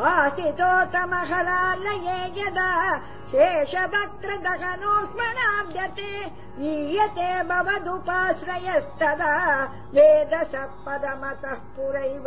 आदितोत्तमःलये यदा शेषभक्त्रदहनोत्मणाद्यते ईयते भवदुपाश्रयस्तदा वेदसः पदमतः पुरैव